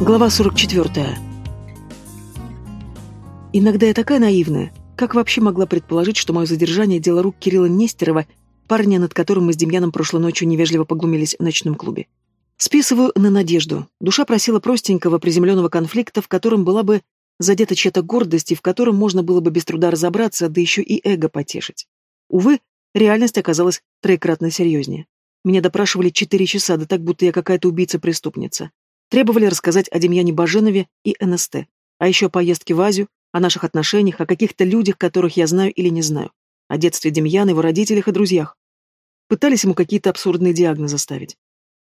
Глава 44. Иногда я такая наивная. Как вообще могла предположить, что мое задержание – дело рук Кирилла Нестерова, парня, над которым мы с Демьяном прошлой ночью невежливо поглумились в ночном клубе? Списываю на надежду. Душа просила простенького приземленного конфликта, в котором была бы задета чья-то гордость и в котором можно было бы без труда разобраться, да еще и эго потешить. Увы, реальность оказалась троекратно серьезнее. Меня допрашивали четыре часа, да так, будто я какая-то убийца-преступница. Требовали рассказать о Демьяне Баженове и НСТ, а еще о поездке в Азию, о наших отношениях, о каких-то людях, которых я знаю или не знаю, о детстве Демьяна, его родителях и друзьях. Пытались ему какие-то абсурдные диагнозы ставить.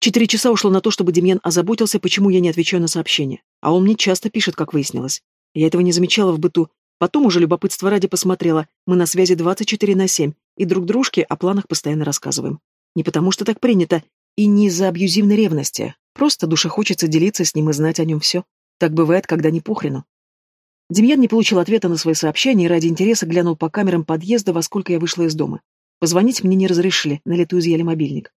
Четыре часа ушло на то, чтобы Демьян озаботился, почему я не отвечаю на сообщения. А он мне часто пишет, как выяснилось. Я этого не замечала в быту. Потом уже любопытство ради посмотрела. Мы на связи 24 на 7, и друг дружке о планах постоянно рассказываем. Не потому что так принято, и не из-за абьюзивной ревности, Просто душе хочется делиться с ним и знать о нем все. Так бывает, когда не похрену. Демьян не получил ответа на свои сообщения и ради интереса глянул по камерам подъезда, во сколько я вышла из дома. Позвонить мне не разрешили, на лету изъяли мобильник.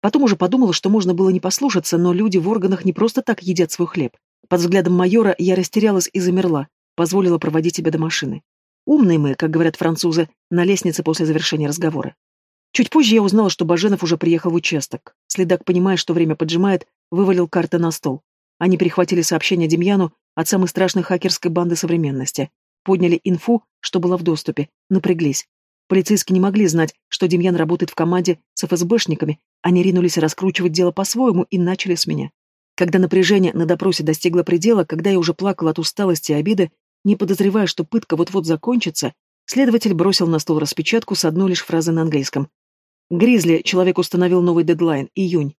Потом уже подумала, что можно было не послушаться, но люди в органах не просто так едят свой хлеб. Под взглядом майора я растерялась и замерла, позволила проводить тебя до машины. Умные мы, как говорят французы, на лестнице после завершения разговора. Чуть позже я узнала, что Баженов уже приехал в участок. Следак, понимая, что время поджимает, вывалил карты на стол. Они перехватили сообщение Демьяну от самой страшной хакерской банды современности. Подняли инфу, что было в доступе, напряглись. Полицейские не могли знать, что Демьян работает в команде с ФСБшниками, они ринулись раскручивать дело по-своему и начали с меня. Когда напряжение на допросе достигло предела, когда я уже плакала от усталости и обиды, не подозревая, что пытка вот-вот закончится, следователь бросил на стол распечатку с одной лишь фразой на английском. Гризли человек установил новый дедлайн – июнь.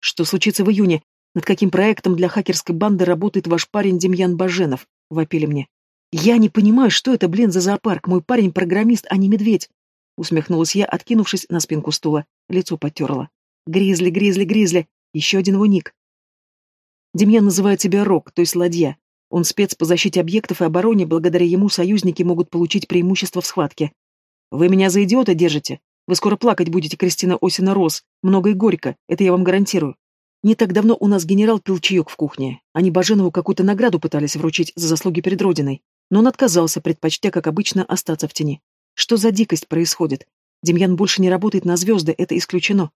Что случится в июне? Над каким проектом для хакерской банды работает ваш парень Демьян Баженов? Вопили мне. Я не понимаю, что это, блин, за зоопарк. Мой парень программист, а не медведь. Усмехнулась я, откинувшись на спинку стула. Лицо потерла. Гризли, Гризли, Гризли. Еще один его ник. Демьян называет себя Рок, то есть ладья. Он спец по защите объектов и обороне, благодаря ему союзники могут получить преимущество в схватке. Вы меня за идиота держите? Вы скоро плакать будете, Кристина Осина Рос. Много и горько, это я вам гарантирую. Не так давно у нас генерал пил чаек в кухне. Они Баженову какую-то награду пытались вручить за заслуги перед Родиной. Но он отказался, предпочтя, как обычно, остаться в тени. Что за дикость происходит? Демьян больше не работает на звезды, это исключено.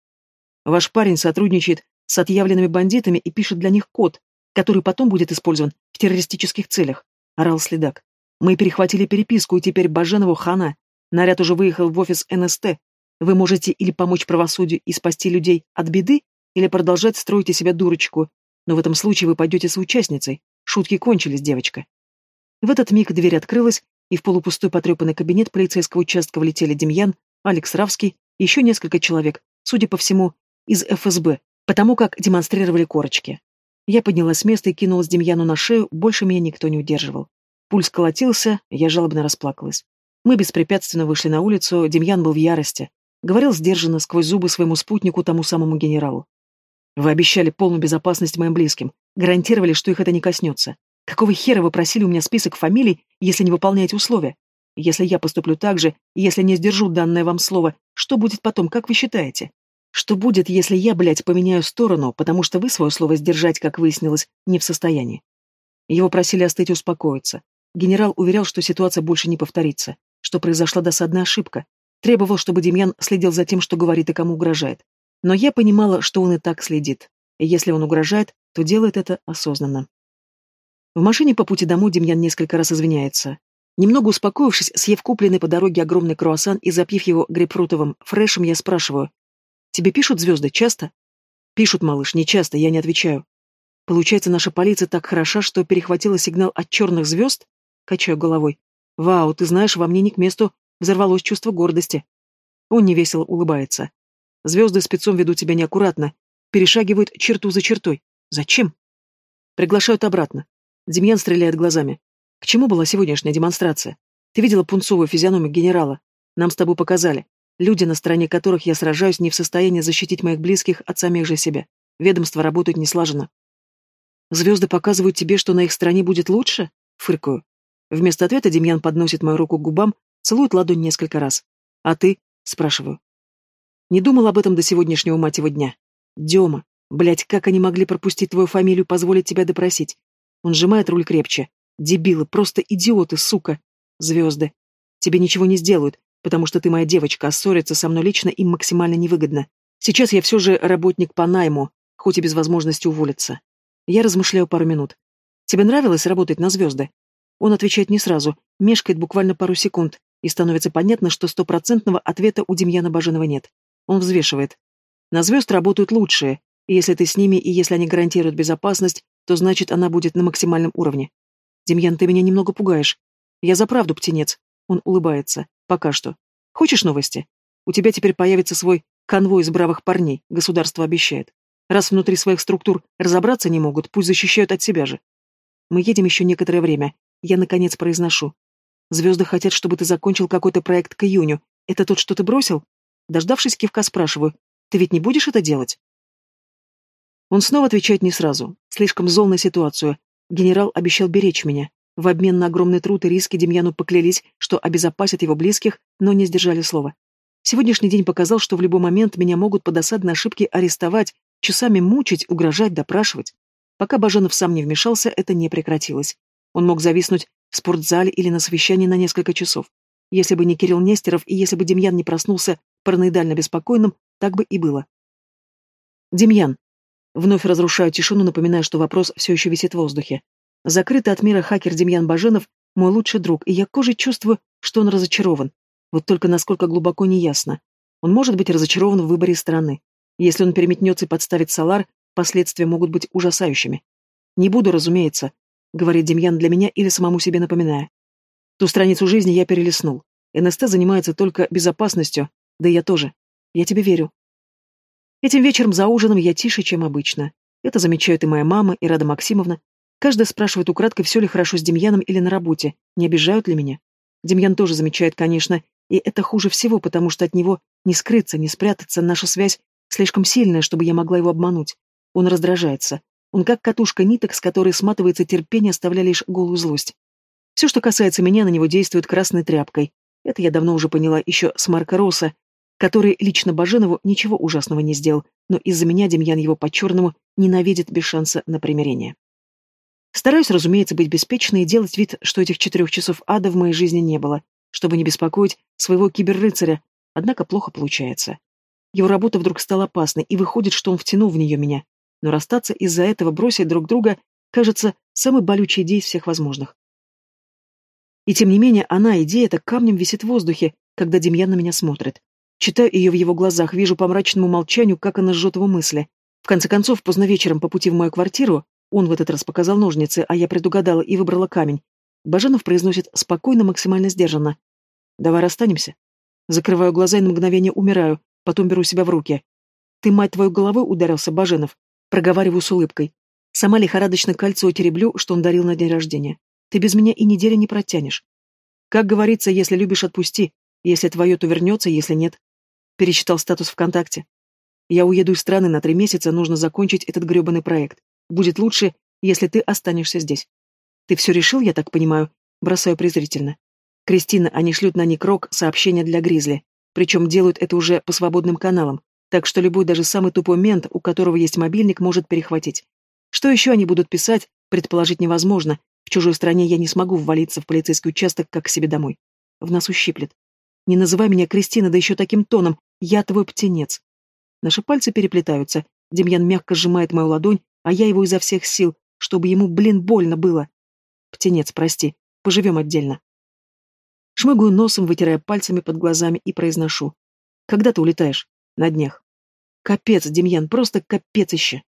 Ваш парень сотрудничает с отъявленными бандитами и пишет для них код, который потом будет использован в террористических целях, орал следак. Мы перехватили переписку, и теперь Баженову хана. Наряд уже выехал в офис НСТ, вы можете или помочь правосудию и спасти людей от беды, или продолжать строить из себя дурочку, но в этом случае вы пойдете соучастницей. Шутки кончились, девочка. В этот миг дверь открылась, и в полупустой потрепанный кабинет полицейского участка влетели Демьян, Алекс Равский и еще несколько человек, судя по всему, из ФСБ, потому как демонстрировали корочки. Я поднялась с места и кинулась Демьяну на шею, больше меня никто не удерживал. Пульс колотился, я жалобно расплакалась. Мы беспрепятственно вышли на улицу, Демьян был в ярости. Говорил сдержанно, сквозь зубы своему спутнику, тому самому генералу. Вы обещали полную безопасность моим близким. Гарантировали, что их это не коснется. Какого хера вы просили у меня список фамилий, если не выполняете условия? Если я поступлю так же, если не сдержу данное вам слово, что будет потом, как вы считаете? Что будет, если я, блядь, поменяю сторону, потому что вы свое слово сдержать, как выяснилось, не в состоянии? Его просили остыть и успокоиться. Генерал уверял, что ситуация больше не повторится, что произошла досадная ошибка, Требовал, чтобы Демьян следил за тем, что говорит и кому угрожает. Но я понимала, что он и так следит. И если он угрожает, то делает это осознанно. В машине по пути домой Демьян несколько раз извиняется. Немного успокоившись, съев купленный по дороге огромный круассан и запив его грейпфрутовым фрешем, я спрашиваю. «Тебе пишут звезды часто?» «Пишут, малыш, не часто, я не отвечаю». «Получается, наша полиция так хороша, что перехватила сигнал от черных звезд?» Качаю головой. «Вау, ты знаешь, во мне не к месту Взорвалось чувство гордости. Он невесело улыбается. Звезды спецом ведут тебя неаккуратно, перешагивают черту за чертой. Зачем? Приглашают обратно. Демьян стреляет глазами. К чему была сегодняшняя демонстрация? Ты видела пунцовую физиономию генерала? Нам с тобой показали. Люди, на стороне которых я сражаюсь, не в состоянии защитить моих близких от самих же себя. Ведомство работает неслаженно. Звезды показывают тебе, что на их стороне будет лучше? Фыркаю. Вместо ответа Демьян подносит мою руку к губам, Целует ладонь несколько раз. «А ты?» — спрашиваю. Не думал об этом до сегодняшнего мать его дня. Дема. Блять, как они могли пропустить твою фамилию, позволить тебя допросить? Он сжимает руль крепче. Дебилы, просто идиоты, сука. Звезды. Тебе ничего не сделают, потому что ты моя девочка, а ссориться со мной лично им максимально невыгодно. Сейчас я все же работник по найму, хоть и без возможности уволиться. Я размышляю пару минут. Тебе нравилось работать на звезды? Он отвечает не сразу, мешкает буквально пару секунд, и становится понятно, что стопроцентного ответа у Демьяна Баженова нет. Он взвешивает. На звезд работают лучшие, и если ты с ними, и если они гарантируют безопасность, то значит она будет на максимальном уровне. Демьян, ты меня немного пугаешь. Я за правду, птенец. Он улыбается. Пока что. Хочешь новости? У тебя теперь появится свой конвой из бравых парней, государство обещает. Раз внутри своих структур разобраться не могут, пусть защищают от себя же. Мы едем еще некоторое время. Я, наконец, произношу. Звезды хотят, чтобы ты закончил какой-то проект к июню. Это тот, что ты бросил? Дождавшись кивка, спрашиваю. Ты ведь не будешь это делать? Он снова отвечает не сразу. Слишком зол на ситуацию. Генерал обещал беречь меня. В обмен на огромный труд и риски Демьяну поклялись, что обезопасят его близких, но не сдержали слова. Сегодняшний день показал, что в любой момент меня могут по досадной ошибке арестовать, часами мучить, угрожать, допрашивать. Пока Баженов сам не вмешался, это не прекратилось. Он мог зависнуть в спортзале или на совещании на несколько часов. Если бы не Кирилл Нестеров и если бы Демьян не проснулся параноидально беспокойным, так бы и было. Демьян. Вновь разрушаю тишину, напоминая, что вопрос все еще висит в воздухе. Закрытый от мира хакер Демьян Баженов – мой лучший друг, и я кожей чувствую, что он разочарован. Вот только насколько глубоко не ясно. Он может быть разочарован в выборе страны. Если он переметнется и подставит Салар, последствия могут быть ужасающими. Не буду, разумеется, говорит Демьян для меня или самому себе напоминая. Ту страницу жизни я перелистнул. НСТ занимается только безопасностью, да и я тоже. Я тебе верю. Этим вечером за ужином я тише, чем обычно. Это замечают и моя мама, и Рада Максимовна. Каждая спрашивает украдкой, все ли хорошо с Демьяном или на работе, не обижают ли меня. Демьян тоже замечает, конечно, и это хуже всего, потому что от него не скрыться, не спрятаться, наша связь слишком сильная, чтобы я могла его обмануть. Он раздражается. Он как катушка ниток, с которой сматывается терпение, оставляя лишь голую злость. Все, что касается меня, на него действует красной тряпкой. Это я давно уже поняла еще с Марка Росса, который лично Баженову ничего ужасного не сделал, но из-за меня Демьян его по-черному ненавидит без шанса на примирение. Стараюсь, разумеется, быть беспечной и делать вид, что этих четырех часов ада в моей жизни не было, чтобы не беспокоить своего киберрыцаря, однако плохо получается. Его работа вдруг стала опасной, и выходит, что он втянул в нее меня. Но расстаться из-за этого, бросить друг друга, кажется, самой болючей идеей из всех возможных. И тем не менее, она, идея, это камнем висит в воздухе, когда Демьян на меня смотрит. Читаю ее в его глазах, вижу по мрачному молчанию, как она жжет его мысли. В конце концов, поздно вечером по пути в мою квартиру, он в этот раз показал ножницы, а я предугадала и выбрала камень. Баженов произносит спокойно, максимально сдержанно. «Давай расстанемся». Закрываю глаза и на мгновение умираю, потом беру себя в руки. «Ты, мать твою, головой ударился, Баженов?» Проговариваю с улыбкой. Сама лихорадочно кольцо тереблю, что он дарил на день рождения. Ты без меня и недели не протянешь. Как говорится, если любишь, отпусти. Если твое, то вернется, если нет. Перечитал статус ВКонтакте. Я уеду из страны на три месяца, нужно закончить этот гребаный проект. Будет лучше, если ты останешься здесь. Ты все решил, я так понимаю? Бросаю презрительно. Кристина, они шлют на Никрок сообщения для Гризли. Причем делают это уже по свободным каналам. Так что любой, даже самый тупой мент, у которого есть мобильник, может перехватить. Что еще они будут писать, предположить невозможно. В чужой стране я не смогу ввалиться в полицейский участок, как к себе домой. В нас ущиплет. Не называй меня Кристина, да еще таким тоном. Я твой птенец. Наши пальцы переплетаются. Демьян мягко сжимает мою ладонь, а я его изо всех сил, чтобы ему, блин, больно было. Птенец, прости. Поживем отдельно. Шмыгаю носом, вытирая пальцами под глазами и произношу. Когда ты улетаешь? На днях. Капец, Демьян, просто капец еще.